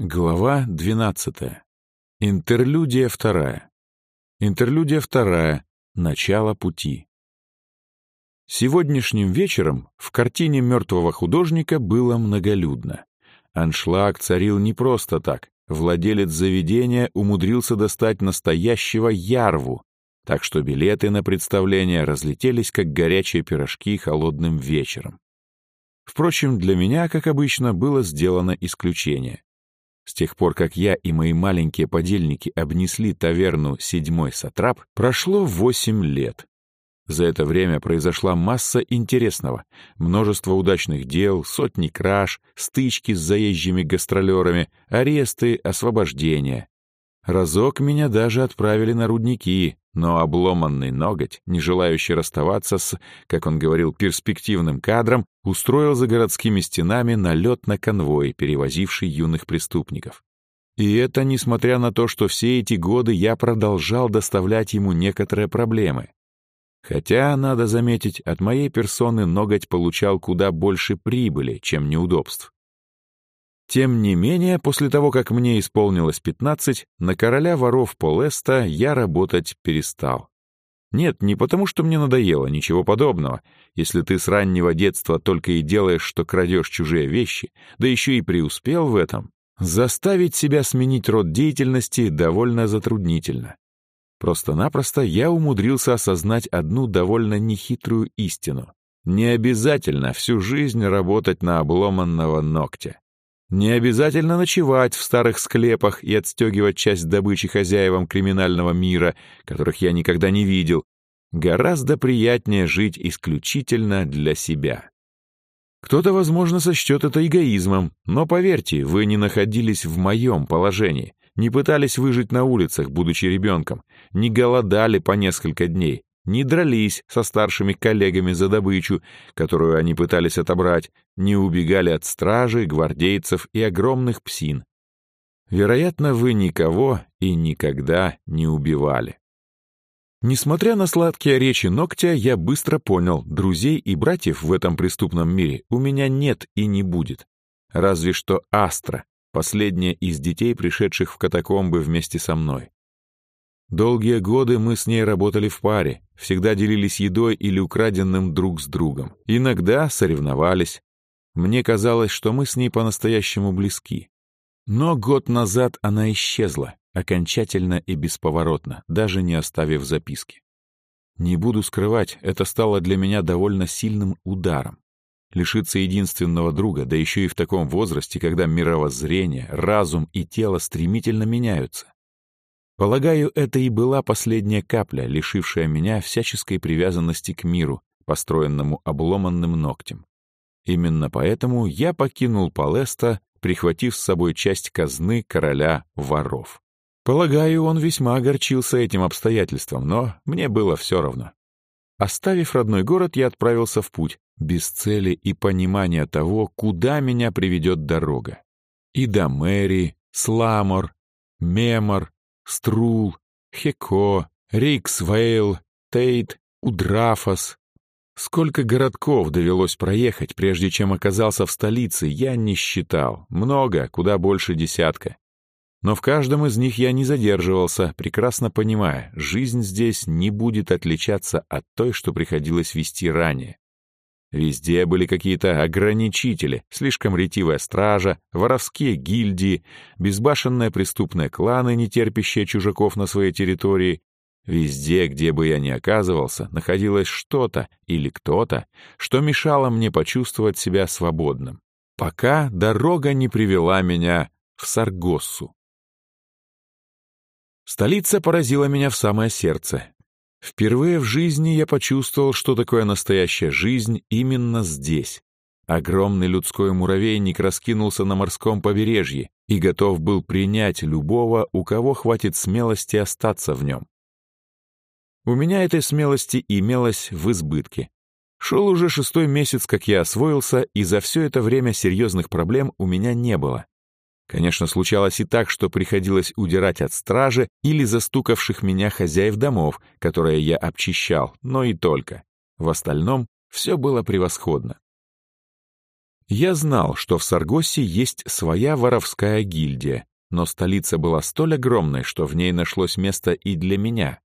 Глава 12. Интерлюдия вторая. Интерлюдия вторая. Начало пути. Сегодняшним вечером в картине мертвого художника было многолюдно. Аншлаг царил не просто так. Владелец заведения умудрился достать настоящего ярву, так что билеты на представление разлетелись, как горячие пирожки холодным вечером. Впрочем, для меня, как обычно, было сделано исключение. С тех пор, как я и мои маленькие подельники обнесли таверну «Седьмой сатрап», прошло восемь лет. За это время произошла масса интересного. Множество удачных дел, сотни краж, стычки с заезжими гастролерами, аресты, освобождения. Разок меня даже отправили на рудники, но обломанный ноготь, не желающий расставаться с, как он говорил, перспективным кадром, устроил за городскими стенами налет на конвой, перевозивший юных преступников. И это несмотря на то, что все эти годы я продолжал доставлять ему некоторые проблемы. Хотя, надо заметить, от моей персоны ноготь получал куда больше прибыли, чем неудобств. Тем не менее, после того, как мне исполнилось 15, на короля воров Полеста я работать перестал. Нет, не потому, что мне надоело, ничего подобного. Если ты с раннего детства только и делаешь, что крадешь чужие вещи, да еще и преуспел в этом, заставить себя сменить род деятельности довольно затруднительно. Просто-напросто я умудрился осознать одну довольно нехитрую истину. Не обязательно всю жизнь работать на обломанного ногтя. Не обязательно ночевать в старых склепах и отстегивать часть добычи хозяевам криминального мира, которых я никогда не видел. Гораздо приятнее жить исключительно для себя. Кто-то, возможно, сочтет это эгоизмом, но поверьте, вы не находились в моем положении, не пытались выжить на улицах, будучи ребенком, не голодали по несколько дней, не дрались со старшими коллегами за добычу, которую они пытались отобрать, не убегали от стражи, гвардейцев и огромных псин. Вероятно, вы никого и никогда не убивали. Несмотря на сладкие речи ногтя, я быстро понял, друзей и братьев в этом преступном мире у меня нет и не будет. Разве что Астра, последняя из детей, пришедших в катакомбы вместе со мной. Долгие годы мы с ней работали в паре, всегда делились едой или украденным друг с другом. Иногда соревновались. Мне казалось, что мы с ней по-настоящему близки. Но год назад она исчезла, окончательно и бесповоротно, даже не оставив записки. Не буду скрывать, это стало для меня довольно сильным ударом. Лишиться единственного друга, да еще и в таком возрасте, когда мировоззрение, разум и тело стремительно меняются. Полагаю, это и была последняя капля, лишившая меня всяческой привязанности к миру, построенному обломанным ногтем. Именно поэтому я покинул Палеста, прихватив с собой часть казны короля воров. Полагаю, он весьма огорчился этим обстоятельством, но мне было все равно. Оставив родной город, я отправился в путь, без цели и понимания того, куда меня приведет дорога. И до Мэри, Сламор, Мемор, Струл, Хеко, Риксвейл, Тейт, Удрафас. Сколько городков довелось проехать, прежде чем оказался в столице, я не считал. Много, куда больше десятка. Но в каждом из них я не задерживался, прекрасно понимая, жизнь здесь не будет отличаться от той, что приходилось вести ранее. Везде были какие-то ограничители, слишком ретивая стража, воровские гильдии, безбашенные преступные кланы, не терпящие чужаков на своей территории. Везде, где бы я ни оказывался, находилось что-то или кто-то, что мешало мне почувствовать себя свободным. Пока дорога не привела меня в Саргоссу. Столица поразила меня в самое сердце, Впервые в жизни я почувствовал, что такое настоящая жизнь именно здесь. Огромный людской муравейник раскинулся на морском побережье и готов был принять любого, у кого хватит смелости остаться в нем. У меня этой смелости имелось в избытке. Шел уже шестой месяц, как я освоился, и за все это время серьезных проблем у меня не было. Конечно, случалось и так, что приходилось удирать от стражи или застукавших меня хозяев домов, которые я обчищал, но и только. В остальном все было превосходно. Я знал, что в Саргосе есть своя воровская гильдия, но столица была столь огромной, что в ней нашлось место и для меня.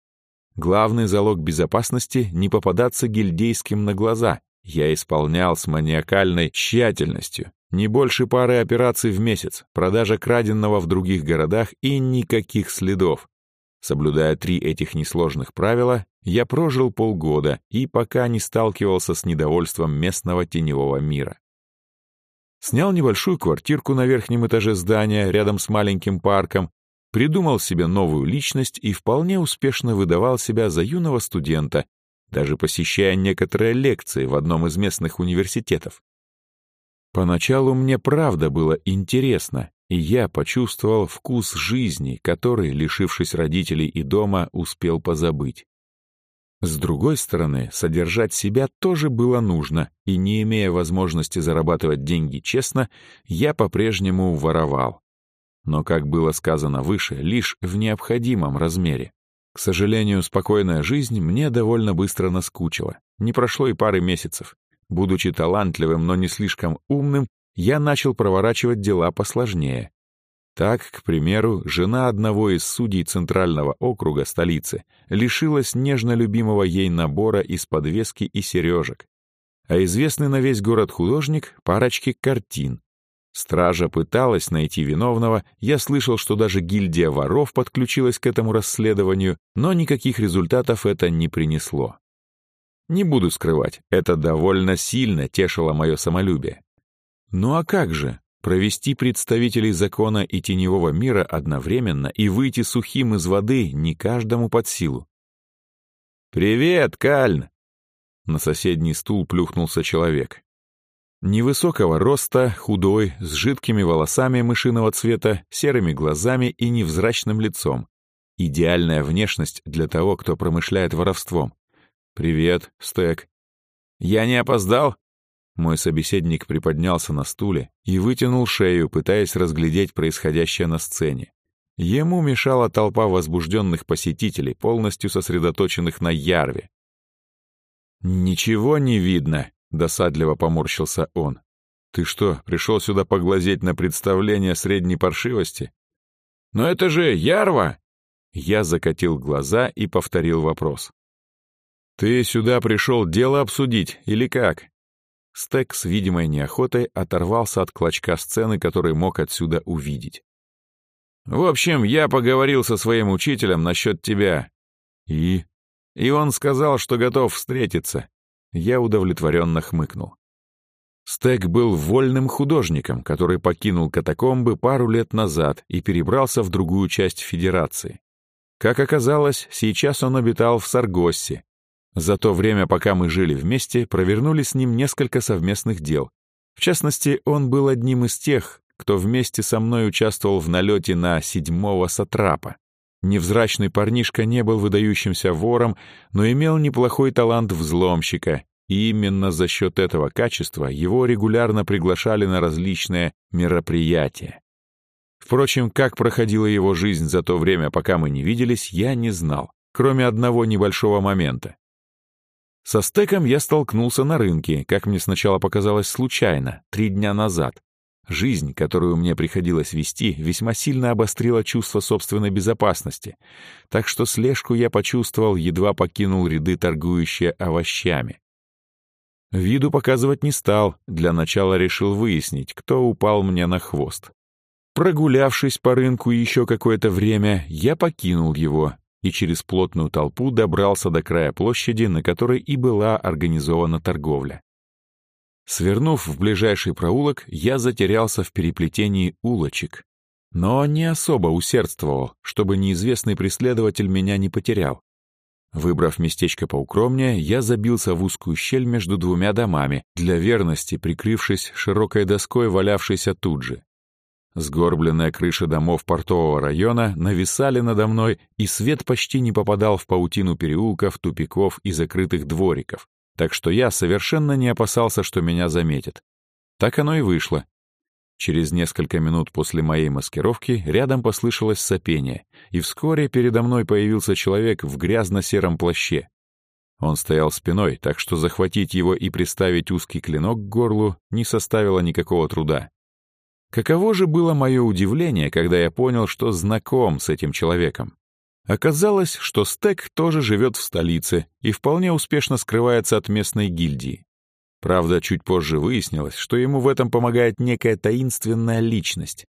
Главный залог безопасности — не попадаться гильдейским на глаза. Я исполнял с маниакальной тщательностью. Не больше пары операций в месяц, продажа краденного в других городах и никаких следов. Соблюдая три этих несложных правила, я прожил полгода и пока не сталкивался с недовольством местного теневого мира. Снял небольшую квартирку на верхнем этаже здания рядом с маленьким парком, придумал себе новую личность и вполне успешно выдавал себя за юного студента, даже посещая некоторые лекции в одном из местных университетов. Поначалу мне правда было интересно, и я почувствовал вкус жизни, который, лишившись родителей и дома, успел позабыть. С другой стороны, содержать себя тоже было нужно, и не имея возможности зарабатывать деньги честно, я по-прежнему воровал. Но, как было сказано выше, лишь в необходимом размере. К сожалению, спокойная жизнь мне довольно быстро наскучила. Не прошло и пары месяцев. Будучи талантливым, но не слишком умным, я начал проворачивать дела посложнее. Так, к примеру, жена одного из судей Центрального округа столицы лишилась нежно любимого ей набора из подвески и сережек, а известный на весь город художник — парочки картин. Стража пыталась найти виновного, я слышал, что даже гильдия воров подключилась к этому расследованию, но никаких результатов это не принесло. Не буду скрывать, это довольно сильно тешило мое самолюбие. Ну а как же? Провести представителей закона и теневого мира одновременно и выйти сухим из воды не каждому под силу. «Привет, Кальн!» На соседний стул плюхнулся человек. Невысокого роста, худой, с жидкими волосами мышиного цвета, серыми глазами и невзрачным лицом. Идеальная внешность для того, кто промышляет воровством. «Привет, Стэк». «Я не опоздал?» Мой собеседник приподнялся на стуле и вытянул шею, пытаясь разглядеть происходящее на сцене. Ему мешала толпа возбужденных посетителей, полностью сосредоточенных на Ярве. «Ничего не видно», — досадливо поморщился он. «Ты что, пришел сюда поглазеть на представление средней паршивости?» «Но это же Ярва!» Я закатил глаза и повторил вопрос. «Ты сюда пришел дело обсудить, или как?» Стек с видимой неохотой оторвался от клочка сцены, который мог отсюда увидеть. «В общем, я поговорил со своим учителем насчет тебя. И? И он сказал, что готов встретиться». Я удовлетворенно хмыкнул. Стек был вольным художником, который покинул катакомбы пару лет назад и перебрался в другую часть Федерации. Как оказалось, сейчас он обитал в Саргоссе, за то время, пока мы жили вместе, провернули с ним несколько совместных дел. В частности, он был одним из тех, кто вместе со мной участвовал в налете на седьмого сатрапа. Невзрачный парнишка не был выдающимся вором, но имел неплохой талант взломщика, и именно за счет этого качества его регулярно приглашали на различные мероприятия. Впрочем, как проходила его жизнь за то время, пока мы не виделись, я не знал, кроме одного небольшого момента. Со стеком я столкнулся на рынке, как мне сначала показалось случайно, три дня назад. Жизнь, которую мне приходилось вести, весьма сильно обострила чувство собственной безопасности, так что слежку я почувствовал, едва покинул ряды, торгующие овощами. Виду показывать не стал, для начала решил выяснить, кто упал мне на хвост. Прогулявшись по рынку еще какое-то время, я покинул его и через плотную толпу добрался до края площади, на которой и была организована торговля. Свернув в ближайший проулок, я затерялся в переплетении улочек, но не особо усердствовал, чтобы неизвестный преследователь меня не потерял. Выбрав местечко поукромнее, я забился в узкую щель между двумя домами, для верности прикрывшись широкой доской, валявшейся тут же. Сгорбленная крыша домов портового района нависали надо мной, и свет почти не попадал в паутину переулков, тупиков и закрытых двориков, так что я совершенно не опасался, что меня заметят. Так оно и вышло. Через несколько минут после моей маскировки рядом послышалось сопение, и вскоре передо мной появился человек в грязно-сером плаще. Он стоял спиной, так что захватить его и приставить узкий клинок к горлу не составило никакого труда. Каково же было мое удивление, когда я понял, что знаком с этим человеком. Оказалось, что Стек тоже живет в столице и вполне успешно скрывается от местной гильдии. Правда, чуть позже выяснилось, что ему в этом помогает некая таинственная личность.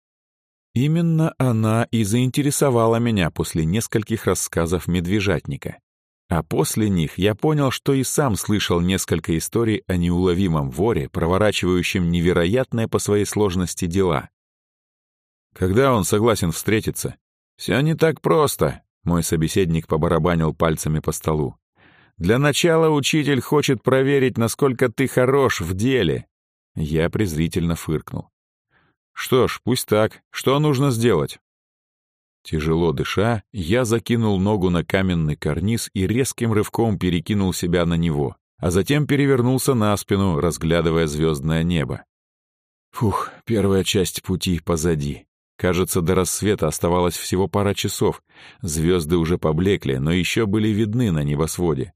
Именно она и заинтересовала меня после нескольких рассказов медвежатника. А после них я понял, что и сам слышал несколько историй о неуловимом воре, проворачивающем невероятные по своей сложности дела. Когда он согласен встретиться? Все не так просто, мой собеседник побарабанил пальцами по столу. Для начала учитель хочет проверить, насколько ты хорош в деле. Я презрительно фыркнул. Что ж, пусть так. Что нужно сделать? Тяжело дыша, я закинул ногу на каменный карниз и резким рывком перекинул себя на него, а затем перевернулся на спину, разглядывая звездное небо. Фух, первая часть пути позади. Кажется, до рассвета оставалось всего пара часов. Звезды уже поблекли, но еще были видны на небосводе.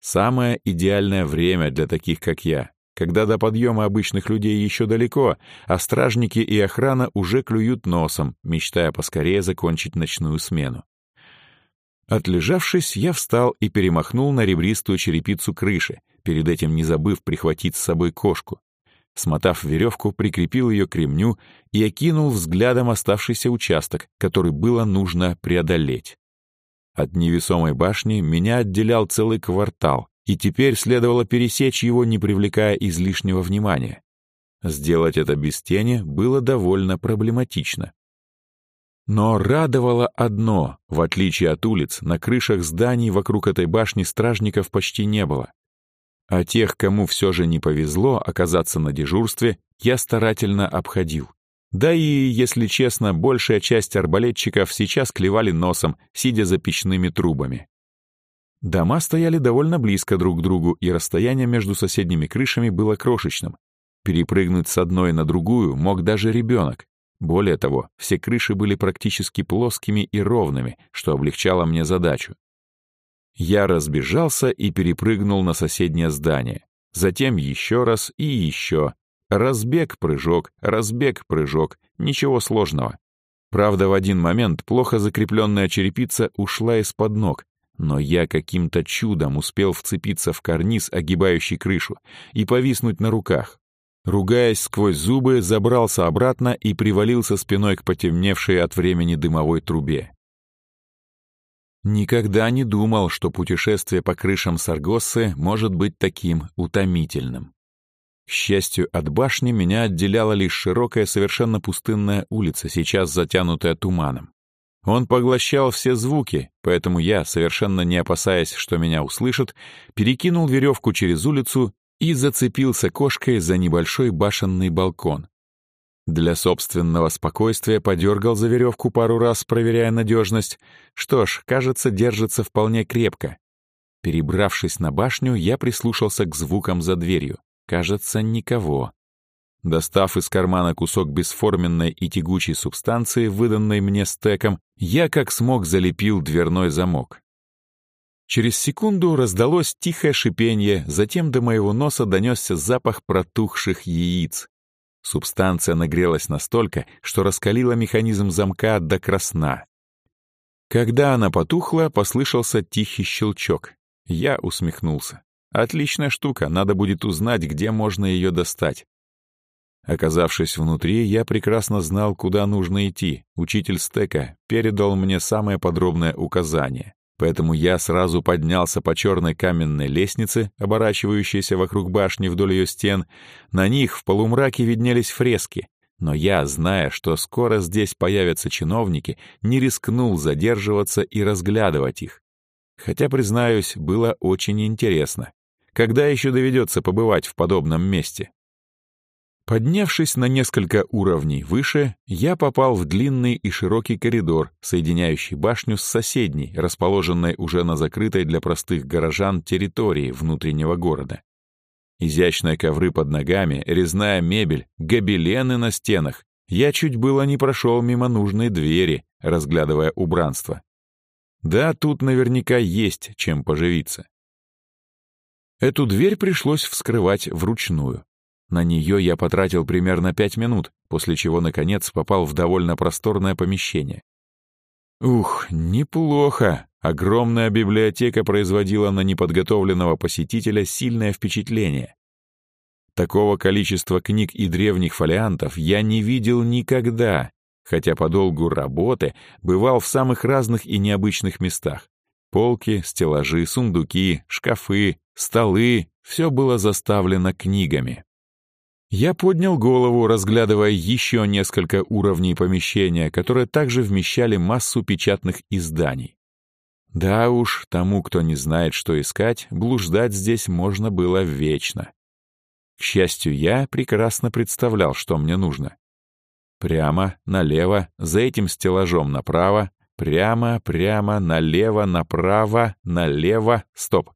Самое идеальное время для таких, как я когда до подъема обычных людей еще далеко, а стражники и охрана уже клюют носом, мечтая поскорее закончить ночную смену. Отлежавшись, я встал и перемахнул на ребристую черепицу крыши, перед этим не забыв прихватить с собой кошку. Смотав веревку, прикрепил ее к ремню и окинул взглядом оставшийся участок, который было нужно преодолеть. От невесомой башни меня отделял целый квартал, и теперь следовало пересечь его, не привлекая излишнего внимания. Сделать это без тени было довольно проблематично. Но радовало одно, в отличие от улиц, на крышах зданий вокруг этой башни стражников почти не было. А тех, кому все же не повезло оказаться на дежурстве, я старательно обходил. Да и, если честно, большая часть арбалетчиков сейчас клевали носом, сидя за печными трубами. Дома стояли довольно близко друг к другу, и расстояние между соседними крышами было крошечным. Перепрыгнуть с одной на другую мог даже ребенок. Более того, все крыши были практически плоскими и ровными, что облегчало мне задачу. Я разбежался и перепрыгнул на соседнее здание. Затем еще раз и еще. Разбег-прыжок, разбег-прыжок. Ничего сложного. Правда, в один момент плохо закрепленная черепица ушла из-под ног, но я каким-то чудом успел вцепиться в карниз, огибающий крышу, и повиснуть на руках. Ругаясь сквозь зубы, забрался обратно и привалился спиной к потемневшей от времени дымовой трубе. Никогда не думал, что путешествие по крышам Саргоссы может быть таким утомительным. К счастью, от башни меня отделяла лишь широкая, совершенно пустынная улица, сейчас затянутая туманом. Он поглощал все звуки, поэтому я, совершенно не опасаясь, что меня услышат, перекинул веревку через улицу и зацепился кошкой за небольшой башенный балкон. Для собственного спокойствия подергал за веревку пару раз, проверяя надежность. Что ж, кажется, держится вполне крепко. Перебравшись на башню, я прислушался к звукам за дверью. Кажется, никого. Достав из кармана кусок бесформенной и тягучей субстанции, выданной мне стеком, я как смог залепил дверной замок. Через секунду раздалось тихое шипение, затем до моего носа донесся запах протухших яиц. Субстанция нагрелась настолько, что раскалила механизм замка до красна. Когда она потухла, послышался тихий щелчок. Я усмехнулся. Отличная штука, надо будет узнать, где можно ее достать. Оказавшись внутри, я прекрасно знал, куда нужно идти. Учитель стека передал мне самое подробное указание. Поэтому я сразу поднялся по черной каменной лестнице, оборачивающейся вокруг башни вдоль ее стен. На них в полумраке виднелись фрески. Но я, зная, что скоро здесь появятся чиновники, не рискнул задерживаться и разглядывать их. Хотя, признаюсь, было очень интересно. Когда еще доведется побывать в подобном месте? Поднявшись на несколько уровней выше, я попал в длинный и широкий коридор, соединяющий башню с соседней, расположенной уже на закрытой для простых горожан территории внутреннего города. Изящные ковры под ногами, резная мебель, гобелены на стенах. Я чуть было не прошел мимо нужной двери, разглядывая убранство. Да, тут наверняка есть чем поживиться. Эту дверь пришлось вскрывать вручную. На нее я потратил примерно пять минут, после чего, наконец, попал в довольно просторное помещение. Ух, неплохо. Огромная библиотека производила на неподготовленного посетителя сильное впечатление. Такого количества книг и древних фолиантов я не видел никогда, хотя по долгу работы бывал в самых разных и необычных местах. Полки, стеллажи, сундуки, шкафы, столы — все было заставлено книгами. Я поднял голову, разглядывая еще несколько уровней помещения, которые также вмещали массу печатных изданий. Да уж, тому, кто не знает, что искать, блуждать здесь можно было вечно. К счастью, я прекрасно представлял, что мне нужно. Прямо, налево, за этим стеллажом направо, прямо, прямо, налево, направо, налево, стоп.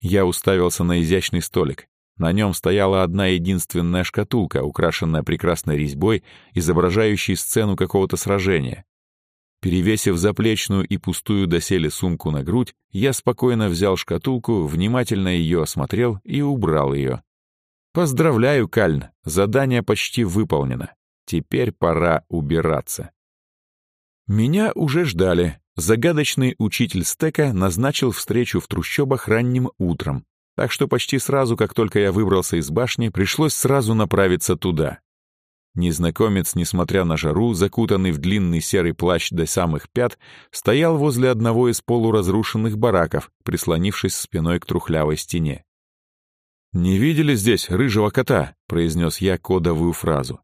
Я уставился на изящный столик. На нем стояла одна единственная шкатулка, украшенная прекрасной резьбой, изображающей сцену какого-то сражения. Перевесив заплечную и пустую доселе сумку на грудь, я спокойно взял шкатулку, внимательно ее осмотрел и убрал ее. «Поздравляю, Кальн, задание почти выполнено. Теперь пора убираться». Меня уже ждали. Загадочный учитель стека назначил встречу в трущобах ранним утром, так что почти сразу, как только я выбрался из башни, пришлось сразу направиться туда. Незнакомец, несмотря на жару, закутанный в длинный серый плащ до самых пят, стоял возле одного из полуразрушенных бараков, прислонившись спиной к трухлявой стене. «Не видели здесь рыжего кота?» — произнес я кодовую фразу.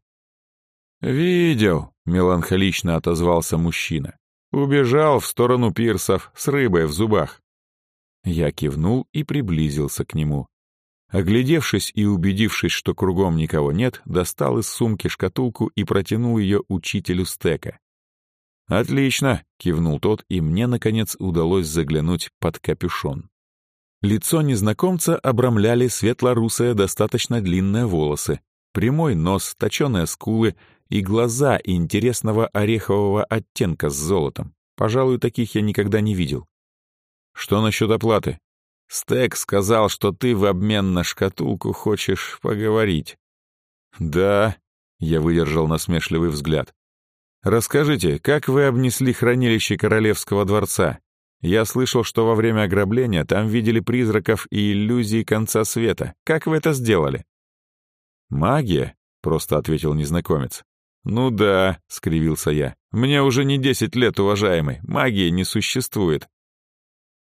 «Видел», — меланхолично отозвался мужчина. «Убежал в сторону пирсов с рыбой в зубах». Я кивнул и приблизился к нему. Оглядевшись и убедившись, что кругом никого нет, достал из сумки шкатулку и протянул ее учителю стека. «Отлично!» — кивнул тот, и мне, наконец, удалось заглянуть под капюшон. Лицо незнакомца обрамляли светло-русые, достаточно длинные волосы, прямой нос, точеные скулы и глаза интересного орехового оттенка с золотом. Пожалуй, таких я никогда не видел. Что насчет оплаты? Стек сказал, что ты в обмен на шкатулку хочешь поговорить. Да, я выдержал насмешливый взгляд. Расскажите, как вы обнесли хранилище Королевского дворца? Я слышал, что во время ограбления там видели призраков и иллюзии конца света. Как вы это сделали? Магия, просто ответил незнакомец. «Ну да», — скривился я. «Мне уже не десять лет, уважаемый. Магии не существует.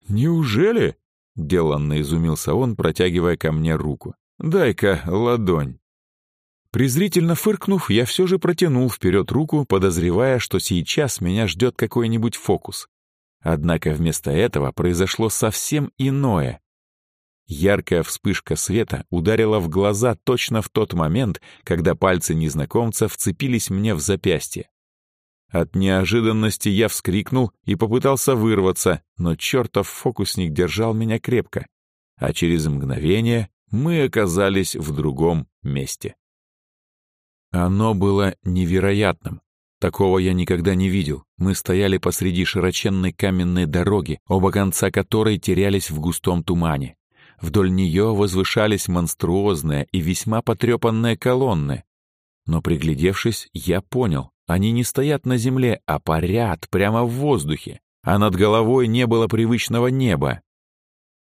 «Неужели?» — деланно изумился он, протягивая ко мне руку. «Дай-ка ладонь». Презрительно фыркнув, я все же протянул вперед руку, подозревая, что сейчас меня ждет какой-нибудь фокус. Однако вместо этого произошло совсем иное. Яркая вспышка света ударила в глаза точно в тот момент, когда пальцы незнакомца вцепились мне в запястье. От неожиданности я вскрикнул и попытался вырваться, но чертов фокусник держал меня крепко. А через мгновение мы оказались в другом месте. Оно было невероятным. Такого я никогда не видел. Мы стояли посреди широченной каменной дороги, оба конца которой терялись в густом тумане. Вдоль нее возвышались монструозные и весьма потрепанные колонны. Но приглядевшись, я понял, они не стоят на земле, а парят прямо в воздухе, а над головой не было привычного неба.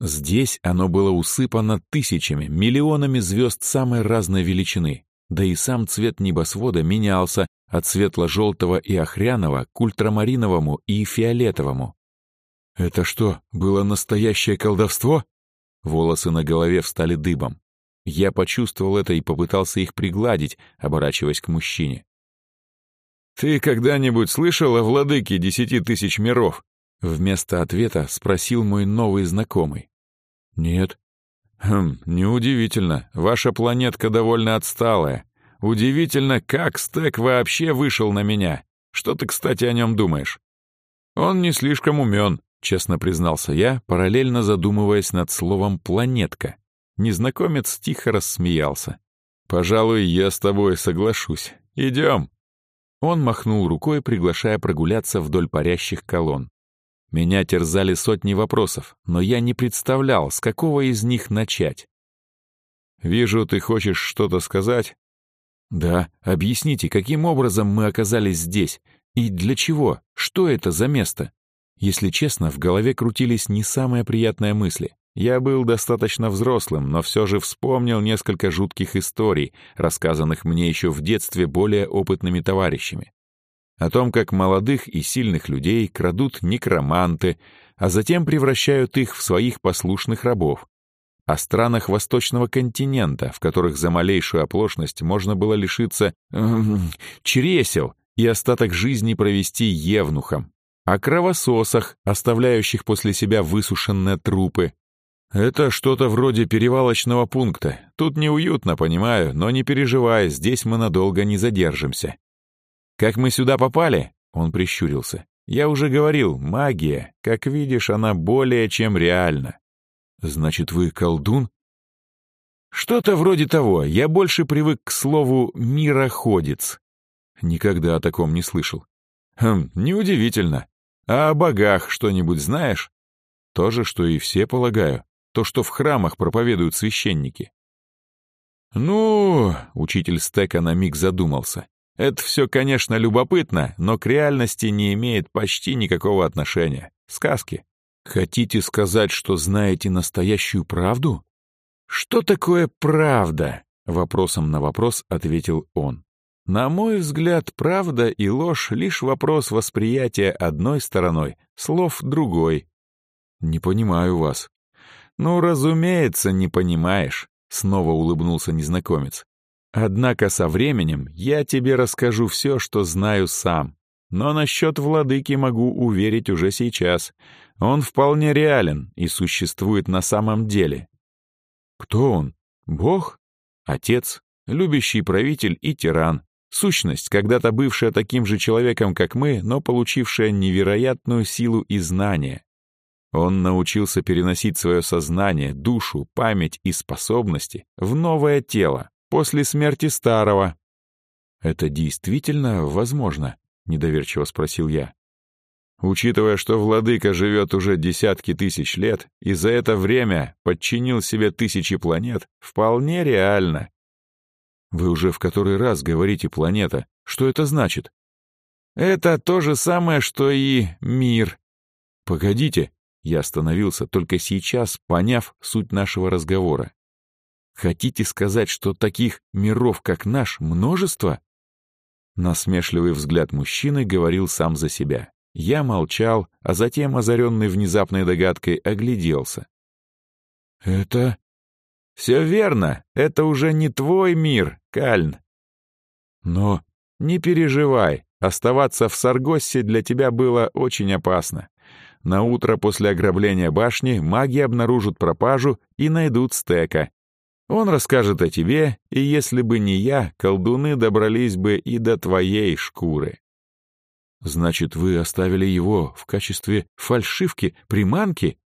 Здесь оно было усыпано тысячами, миллионами звезд самой разной величины, да и сам цвет небосвода менялся от светло-желтого и охряного к ультрамариновому и фиолетовому. «Это что, было настоящее колдовство?» Волосы на голове встали дыбом. Я почувствовал это и попытался их пригладить, оборачиваясь к мужчине. «Ты когда-нибудь слышал о владыке десяти тысяч миров?» Вместо ответа спросил мой новый знакомый. «Нет». «Хм, неудивительно. Ваша планетка довольно отсталая. Удивительно, как Стек вообще вышел на меня. Что ты, кстати, о нем думаешь?» «Он не слишком умен», — честно признался я, параллельно задумываясь над словом «планетка». Незнакомец тихо рассмеялся. «Пожалуй, я с тобой соглашусь. Идем». Он махнул рукой, приглашая прогуляться вдоль парящих колонн. Меня терзали сотни вопросов, но я не представлял, с какого из них начать. «Вижу, ты хочешь что-то сказать?» «Да, объясните, каким образом мы оказались здесь? И для чего? Что это за место?» Если честно, в голове крутились не самые приятные мысли. Я был достаточно взрослым, но все же вспомнил несколько жутких историй, рассказанных мне еще в детстве более опытными товарищами. О том, как молодых и сильных людей крадут некроманты, а затем превращают их в своих послушных рабов. О странах восточного континента, в которых за малейшую оплошность можно было лишиться эм, чресел и остаток жизни провести евнухом. О кровососах, оставляющих после себя высушенные трупы, «Это что-то вроде перевалочного пункта. Тут неуютно, понимаю, но не переживай, здесь мы надолго не задержимся». «Как мы сюда попали?» — он прищурился. «Я уже говорил, магия. Как видишь, она более чем реальна». «Значит, вы колдун?» «Что-то вроде того. Я больше привык к слову «мироходец». Никогда о таком не слышал. Хм, неудивительно. А о богах что-нибудь знаешь? То же, что и все, полагаю то, что в храмах проповедуют священники. «Ну...» — учитель Стека на миг задумался. «Это все, конечно, любопытно, но к реальности не имеет почти никакого отношения. Сказки. Хотите сказать, что знаете настоящую правду?» «Что такое правда?» — вопросом на вопрос ответил он. «На мой взгляд, правда и ложь — лишь вопрос восприятия одной стороной, слов другой». «Не понимаю вас», «Ну, разумеется, не понимаешь», — снова улыбнулся незнакомец. «Однако со временем я тебе расскажу все, что знаю сам. Но насчет владыки могу уверить уже сейчас. Он вполне реален и существует на самом деле». «Кто он? Бог? Отец? Любящий правитель и тиран?» Сущность, когда-то бывшая таким же человеком, как мы, но получившая невероятную силу и знания. Он научился переносить свое сознание, душу, память и способности в новое тело после смерти старого. «Это действительно возможно?» — недоверчиво спросил я. Учитывая, что владыка живет уже десятки тысяч лет и за это время подчинил себе тысячи планет, вполне реально. Вы уже в который раз говорите «планета». Что это значит? Это то же самое, что и мир. Погодите, я остановился только сейчас, поняв суть нашего разговора. Хотите сказать, что таких миров, как наш, множество? Насмешливый взгляд мужчины говорил сам за себя. Я молчал, а затем, озаренный внезапной догадкой, огляделся. «Это...» «Все верно, это уже не твой мир, Кальн». «Но...» «Не переживай, оставаться в Саргоссе для тебя было очень опасно. На утро после ограбления башни маги обнаружат пропажу и найдут стека. Он расскажет о тебе, и если бы не я, колдуны добрались бы и до твоей шкуры. Значит, вы оставили его в качестве фальшивки, приманки?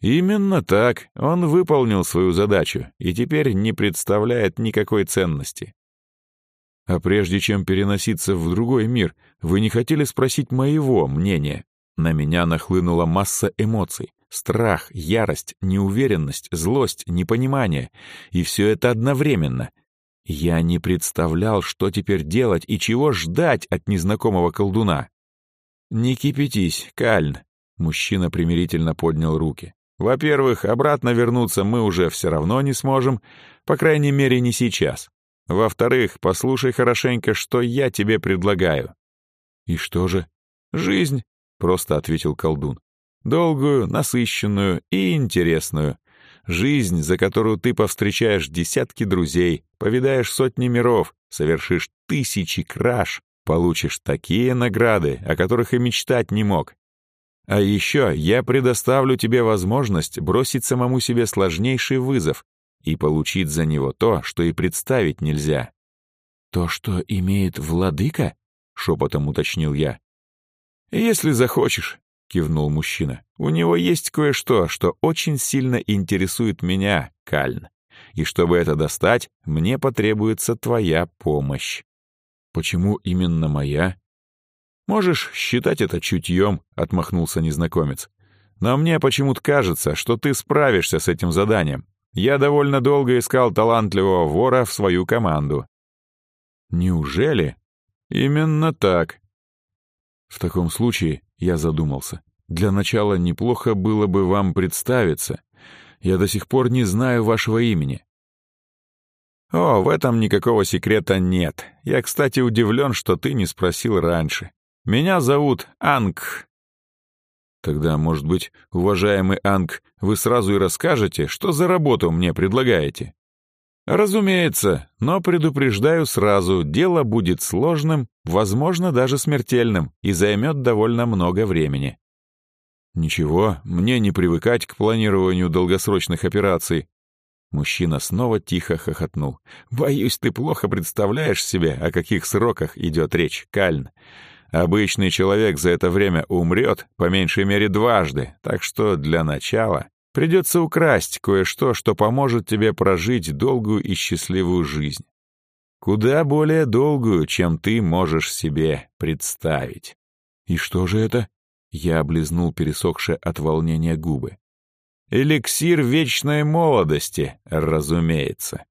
Именно так. Он выполнил свою задачу и теперь не представляет никакой ценности. А прежде чем переноситься в другой мир, вы не хотели спросить моего мнения? На меня нахлынула масса эмоций. Страх, ярость, неуверенность, злость, непонимание. И все это одновременно. Я не представлял, что теперь делать и чего ждать от незнакомого колдуна. «Не кипятись, Кальн», — мужчина примирительно поднял руки. «Во-первых, обратно вернуться мы уже все равно не сможем, по крайней мере, не сейчас. Во-вторых, послушай хорошенько, что я тебе предлагаю». «И что же?» «Жизнь, — просто ответил колдун. «Долгую, насыщенную и интересную. Жизнь, за которую ты повстречаешь десятки друзей, повидаешь сотни миров, совершишь тысячи краж, получишь такие награды, о которых и мечтать не мог. А еще я предоставлю тебе возможность бросить самому себе сложнейший вызов и получить за него то, что и представить нельзя». «То, что имеет владыка?» — шепотом уточнил я. «Если захочешь», — кивнул мужчина. «У него есть кое-что, что очень сильно интересует меня, Кальн. И чтобы это достать, мне потребуется твоя помощь». «Почему именно моя?» «Можешь считать это чутьем», — отмахнулся незнакомец. «Но мне почему-то кажется, что ты справишься с этим заданием. Я довольно долго искал талантливого вора в свою команду». «Неужели?» «Именно так». В таком случае я задумался. Для начала неплохо было бы вам представиться. Я до сих пор не знаю вашего имени. О, в этом никакого секрета нет. Я, кстати, удивлен, что ты не спросил раньше. Меня зовут Анг. Тогда, может быть, уважаемый Анг, вы сразу и расскажете, что за работу мне предлагаете? Разумеется, но предупреждаю сразу, дело будет сложным, возможно, даже смертельным, и займет довольно много времени. Ничего, мне не привыкать к планированию долгосрочных операций. Мужчина снова тихо хохотнул. «Боюсь, ты плохо представляешь себе, о каких сроках идет речь, Кальн. Обычный человек за это время умрет, по меньшей мере, дважды, так что для начала придется украсть кое-что, что поможет тебе прожить долгую и счастливую жизнь. Куда более долгую, чем ты можешь себе представить. И что же это? Я облизнул пересохшие от волнения губы. Эликсир вечной молодости, разумеется.